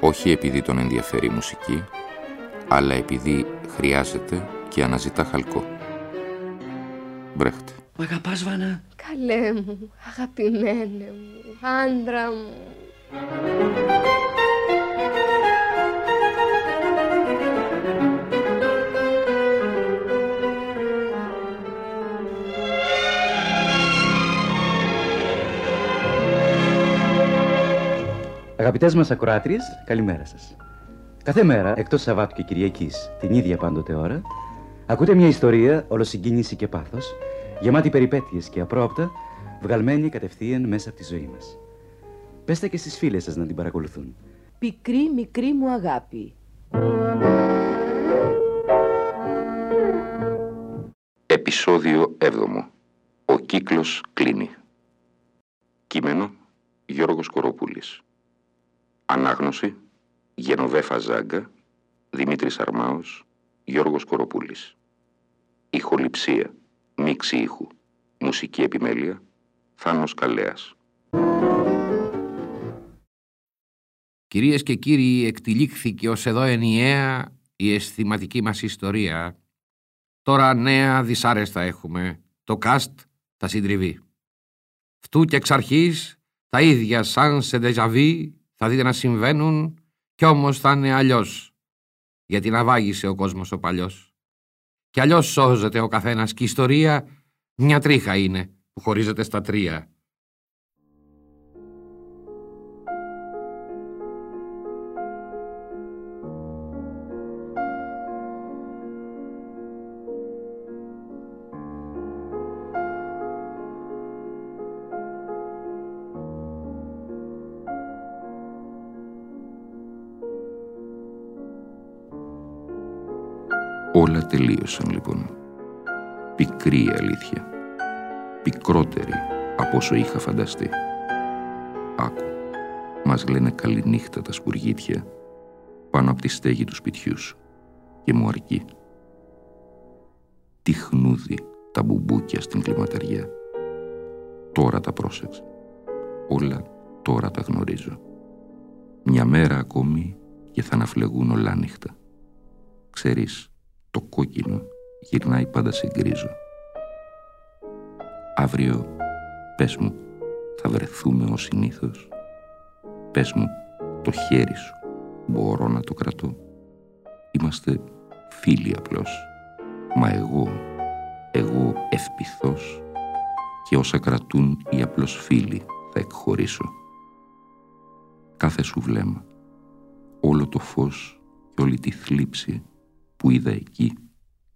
όχι επειδή τον ενδιαφέρει η μουσική, αλλά επειδή χρειάζεται και αναζητά χαλκό. Μπρέχτε. Μ' αγαπάς, Βάνα; Καλέ μου, αγαπημένε μου, άντρα μου. Αγαπητές μας ακροάτριες, καλημέρα σας. Κάθε μέρα, εκτός Σαββάτου και Κυριακής, την ίδια πάντοτε ώρα, ακούτε μια ιστορία ολοσυγκίνηση και πάθος, γεμάτη περιπέτειες και απρόπτα, βγαλμένη κατευθείαν μέσα από τη ζωή μας. Πέστε και στις φίλες σας να την παρακολουθούν. Πικρή μικρή μου αγάπη. Επισόδιο 7. Ο κύκλος κλείνει. Κείμενο Γιώργος Κοροπούλης. Ανάγνωση Γενοβέφα Ζάγκα, Δημήτρης Αρμάος, Γιώργος Κοροπούλης. Ηχοληψία, μίξη ήχου, μουσική επιμέλεια, Θάνος Καλέας. Κυρίες και κύριοι, εκτυλίχθηκε ως εδώ ενιαία η αισθηματική μας ιστορία. Τώρα νέα δυσάρεστα έχουμε. Το κάστ θα συντριβεί. Φτού και εξ αρχής τα ίδια σαν σε ντεζαβί θα δείτε να συμβαίνουν κι όμως θα είναι αλλιώς. Γιατί να βάγισε ο κόσμος ο παλιός. Κι αλλιώς σώζεται ο καθένας και η ιστορία μια τρίχα είναι που χωρίζεται στα τρία. Όλα τελείωσαν λοιπόν. Πικρή η αλήθεια. Πικρότερη από όσο είχα φανταστεί. Άκου. Μας λένε καληνύχτα τα σπουργίτια πάνω από τη στέγη του σπιτιού σου και μου αρκεί. Τι χνούδι τα μπουμπούκια στην κλιματαριά. Τώρα τα πρόσεξα. Όλα τώρα τα γνωρίζω. Μια μέρα ακόμη και θα αναφλεγούν όλα νύχτα. Ξέρεις, το κόκκινο γυρνάει πάντα σε γκρίζο. Αύριο, πες μου, θα βρεθούμε ως συνήθως. Πες μου, το χέρι σου μπορώ να το κρατώ. Είμαστε φίλοι απλώς. Μα εγώ, εγώ ευπηθώς και όσα κρατούν οι απλώς φίλοι θα εκχωρήσω. Κάθε σου βλέμμα, όλο το φως και όλη τη θλίψη που είδα εκεί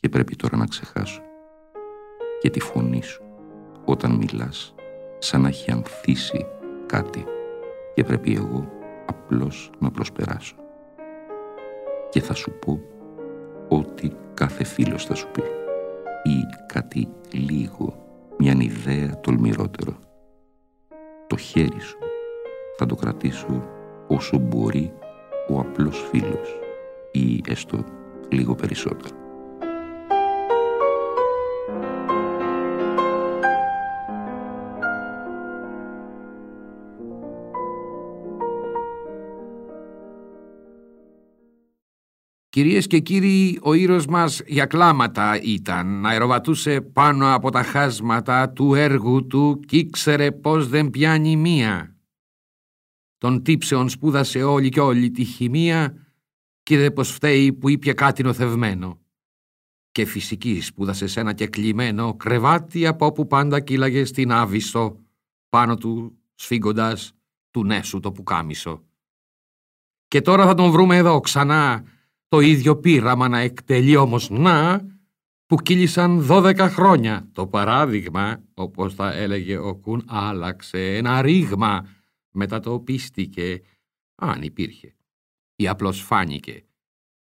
και πρέπει τώρα να ξεχάσω. Και τη φωνή σου όταν μιλάς σαν να έχει ανθίσει κάτι και πρέπει εγώ απλώς να προσπεράσω. Και θα σου πω ό,τι κάθε φίλος θα σου πει ή κάτι λίγο, μια ιδέα τολμηρότερο. Το χέρι σου θα το κρατήσω όσο μπορεί ο απλός φίλος ή έστω λίγο περισσότερο. Κυρίες και κύριοι, ο ήρωας μας για κλάματα ήταν, αεροβατούσε πάνω από τα χάσματα του έργου του κι ήξερε πως δεν πιάνει μία. Τον τύψεων σπούδασε όλη και όλη τη χημεία κι είδε πως φταίει που ήπια κάτι νοθευμένο. Και φυσική σπούδασε σε ένα κεκλειμένο κρεβάτι από όπου πάντα κύλαγε στην άβυσσο, πάνω του σφίγγοντας του νέσου το πουκάμισο. Και τώρα θα τον βρούμε εδώ ξανά, το ίδιο πείραμα να εκτελεί όμως να, που κύλησαν δώδεκα χρόνια. Το παράδειγμα, όπως θα έλεγε ο Κουν, άλλαξε ένα ρήγμα, μετά το πίστηκε, αν υπήρχε ή απλώς φάνηκε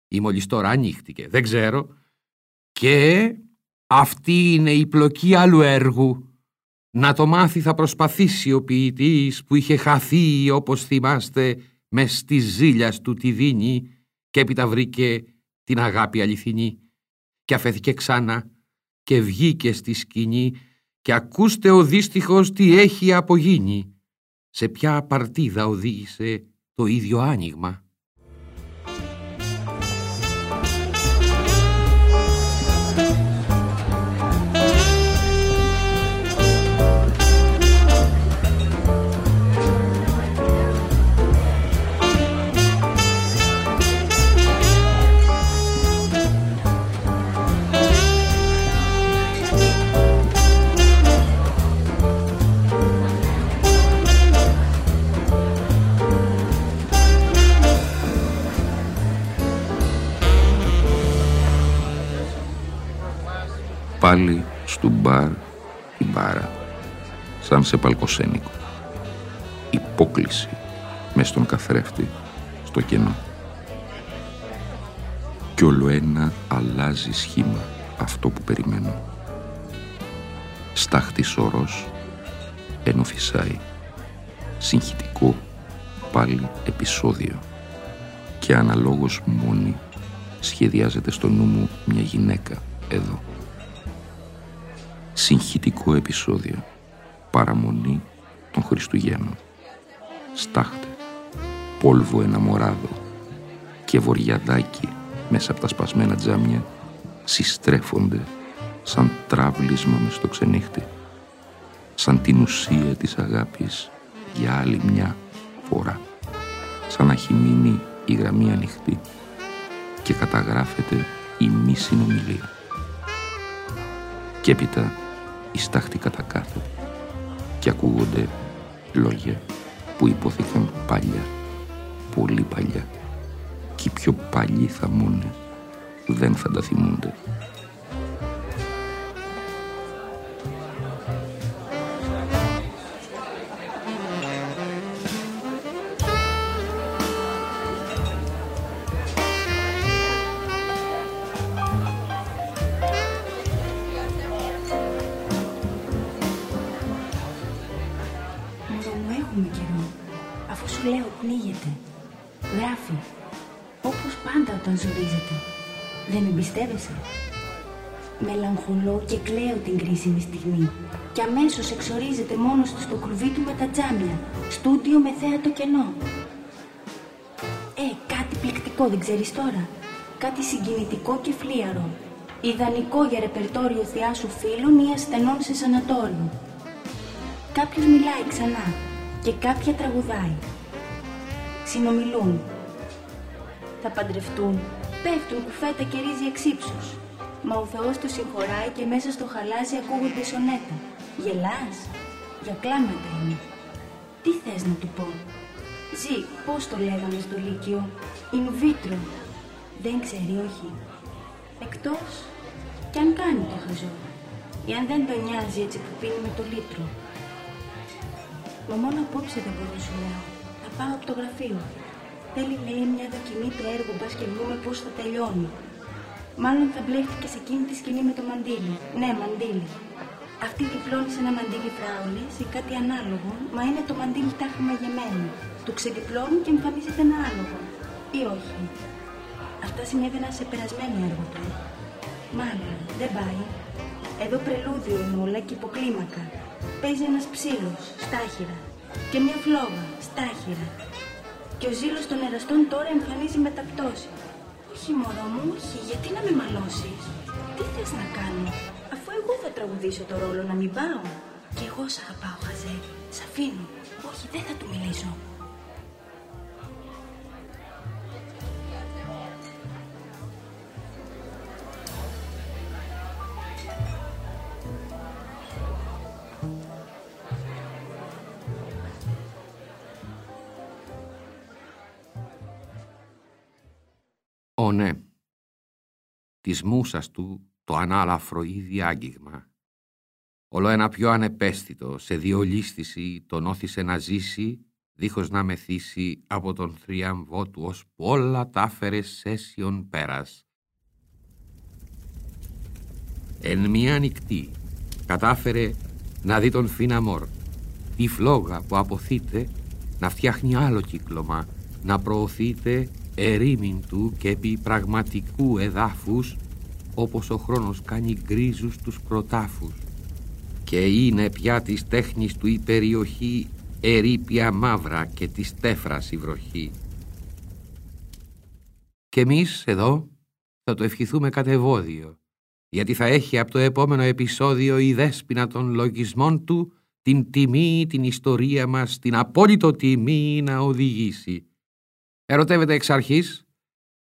ή μόλις τώρα ανοίχτηκε, δεν ξέρω. Και αυτή είναι η πλοκή άλλου έργου. Να το μάθει θα προσπαθήσει ο ποιητής που είχε χαθεί όπως θυμάστε μες στη ζήλια του τη δίνει και έπειτα βρήκε την αγάπη αληθινή και αφέθηκε ξανά και βγήκε στη σκηνή και ακούστε ο δύστιχος τι έχει απογίνει. Σε ποια παρτίδα οδήγησε το ίδιο άνοιγμα. Πάλι στου μπαρ η μπάρα, σαν σε παλκοσένικο. Υπόκληση με στον καθρέφτη, στο κενό. Κι όλο ένα αλλάζει σχήμα αυτό που περιμένω. Στάχτης σωρός, ενώ φυσάει. Συγχυτικό πάλι επεισόδιο. Και αναλόγως μόνη σχεδιάζεται στο νου μου μια γυναίκα εδώ συγχυτικό επεισόδιο. Παραμονή των Χριστουγέννων. Στάχτε. Πόλβο ένα μοράδο και βοριαδάκι μέσα από τα σπασμένα τζάμια συστρέφονται σαν τράβλισμα μες στο ξενύχτη. Σαν την ουσία της αγάπης για άλλη μια φορά. Σαν να έχει μείνει η γραμμή ανοιχτή και καταγράφεται η μη συνομιλία. Και έπειτα η στάχτη κατακάθεται και ακούγονται λόγια που υπόθηκαν παλιά, πολύ παλιά και οι πιο παλιοί θα μόνε δεν θα τα θυμούνται. Μελαγχολώ και κλαίω την κρίσιμη στιγμή και αμέσως εξορίζεται μόνος του στο κλουβί του με τα τζάμια, στούντιο με θέατο κενό. Ε, κάτι πληκτικό δεν ξέρεις τώρα. Κάτι συγκινητικό και φλίαρο. Ιδανικό για ρεπερτόριο θεάσου φίλων ή ασθενών σε σανατόριο. Κάποιος μιλάει ξανά και κάποια τραγουδάει. Συνομιλούν. Θα παντρευτούν. Πέφτουν κουφέτα και ρίζει εξύψους. Μα ο Θεός του συγχωράει και μέσα στο χαλάζι ακούγονται σονέτα. Γελάς; Για κλάματα είναι. Τι θες να του πω; Ζή, πώς το λέγαμε στο Λύκειο; In vitro. Δεν ξέρει, όχι. Εκτός κι αν κάνει το χαζό. Ή αν δεν τον νοιάζει έτσι που πίνει με το λίτρο. Μα μόνο απόψε δεν μπορώ σου λέω. Θα πάω από το γραφείο. Θέλει λέει μια δοκιμή το έργο μπας και βρούμε πώς θα τελειώνει. Μάλλον θα μπλέχτηκες σε εκείνη τη σκηνή με το μαντίλι. Ναι, μαντίλι. Αυτή διπλώνεις σε ένα μαντίλι φράουλη ή κάτι ανάλογο, μα είναι το μαντίλι τάχα μαγεμένο. Το ξεδιπλώνει και εμφανίζεται ένα άλογο. Ή όχι. Αυτά συνέβαιναν σε περασμένο έργο του. Μάλλον, δεν πάει. Εδώ πρελούδιο είναι όλα και υποκλίμακα. Παίζει ένας ψήλος, στάχυρα. Και μια φλόγα, στάχυρα. Και ο ζήλος των εραστών τώρα εμφανίζει μεταπτώσεις. Όχι μωρό μου, όχι, γιατί να με μαλώσεις; Τι θες να κάνω, αφού εγώ θα τραγουδήσω το ρόλο να μην πάω; Κι εγώ σ' αγαπάω, Χαζέ. Σ' αφήνω. Όχι, δεν θα του μιλήσω. Ω ναι, της μουσας του το ανάλαφρο ήδη άγγιγμα. Όλο ένα πιο ανεπαίσθητο, σε διολίσθηση τον όθησε να ζήσει, δίχως να μεθύσει από τον θριαμβό του, ως όλα τα έφερε σέσιον πέρας. Εν μία νυχτή κατάφερε να δει τον Φίναμορ, τη φλόγα που αποθείται να φτιάχνει άλλο κύκλωμα, να προωθείται ερήμην του και επί πραγματικού εδάφους όπως ο χρόνος κάνει γκρίζους τους κροτάφους και είναι πια της τέχνης του η περιοχή ερήπια μαύρα και της τέφρας η βροχή. Και εμείς εδώ θα το ευχηθούμε κατεβόδιο γιατί θα έχει από το επόμενο επεισόδιο η δέσποινα των λογισμών του την τιμή, την ιστορία μας, την απόλυτο τιμή να οδηγήσει. Ερωτεύεται εξ αρχής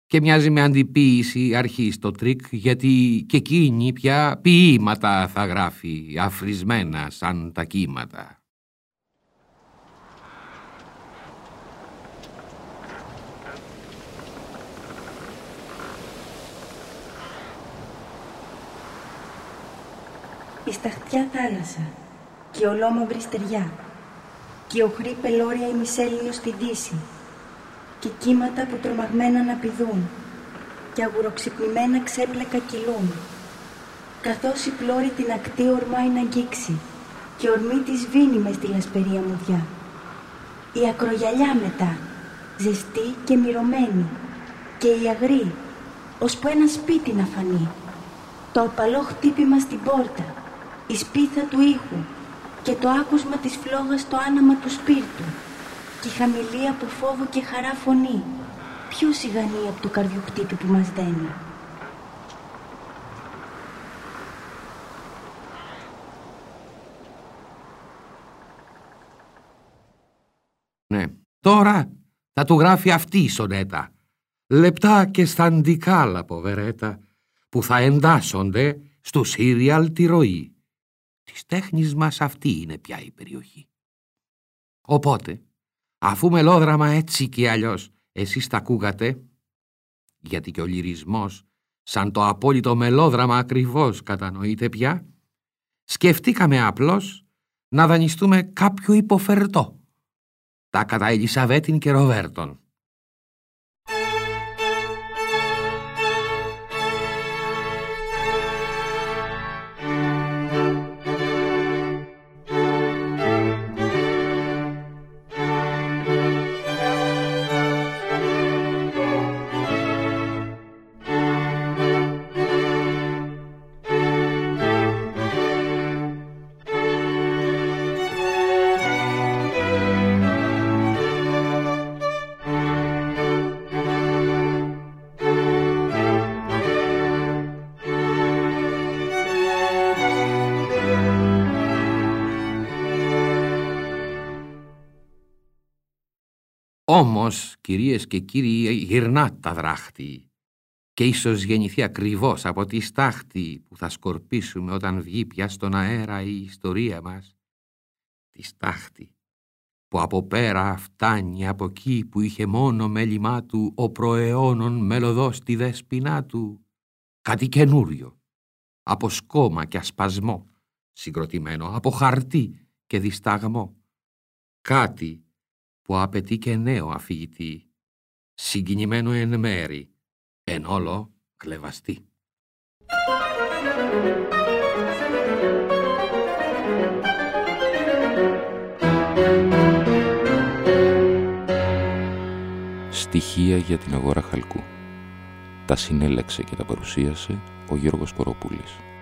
και μοιάζει με αντιποίηση αρχής το τρίκ γιατί και εκείνη πια ποίηματα θα γράφει αφρισμένα σαν τα κύματα. Η σταχτιά θάλασσα και ολόμαυρη στεριά και οχρή πελώρια ημισέλιο στην δύση και κύματα που τρομαγμένα να πηδούν και αγουροξυπνημένα ξέπλακα κυλούν καθώς η πλώρη την ακτή ορμάει να αγγίξει και ορμή της σβήνει μες στη λασπερία μουδιά. Η ακρογιαλιά μετά, ζεστή και μυρωμένη και η αγρή, ώσπου ένα σπίτι να φανεί. Το απαλό χτύπημα στην πόρτα, η σπίθα του ήχου και το άκουσμα της φλόγας στο άναμα του σπίρτου και η χαμηλή από φόβο και χαρά φωνή, πιο σιγανή από το καρδιοχτύπη που μας δένει. Ναι, τώρα θα του γράφει αυτή η σονέτα. Λεπτά και σταντικά λαποβερέτα που θα εντάσσονται στο σύριαλ τη ροή. Της τέχνης μας αυτή είναι πια η περιοχή. Οπότε, αφού μελόδραμα έτσι και αλλιώς εσείς τα ακούγατε, γιατί και ο λυρισμός σαν το απόλυτο μελόδραμα ακριβώς κατανοείτε πια, σκεφτήκαμε απλώς να δανειστούμε κάποιο υποφερτό. Τα κατά Ελισαβέτην και Ροβέρτον. Όμως, κυρίες και κύριοι, γυρνά τα δράχτη και ίσως γεννηθεί ακριβώς από τη στάχτη που θα σκορπίσουμε όταν βγει πια στον αέρα η ιστορία μας. Τη στάχτη που από πέρα φτάνει από εκεί που είχε μόνο μέλημά του ο προαιώνων μελωδός τη δέσποινά του. Κάτι καινούριο, από σκόμα και ασπασμό, συγκροτημένο από χαρτί και δισταγμό. Κάτι που απαιτεί και νέο αφηγητή, συγκινημένο εν μέρη, εν όλο κλεβαστή. Στοιχεία για την αγορά χαλκού. Τα συνέλεξε και τα παρουσίασε ο Γιώργος Κοροπούλης.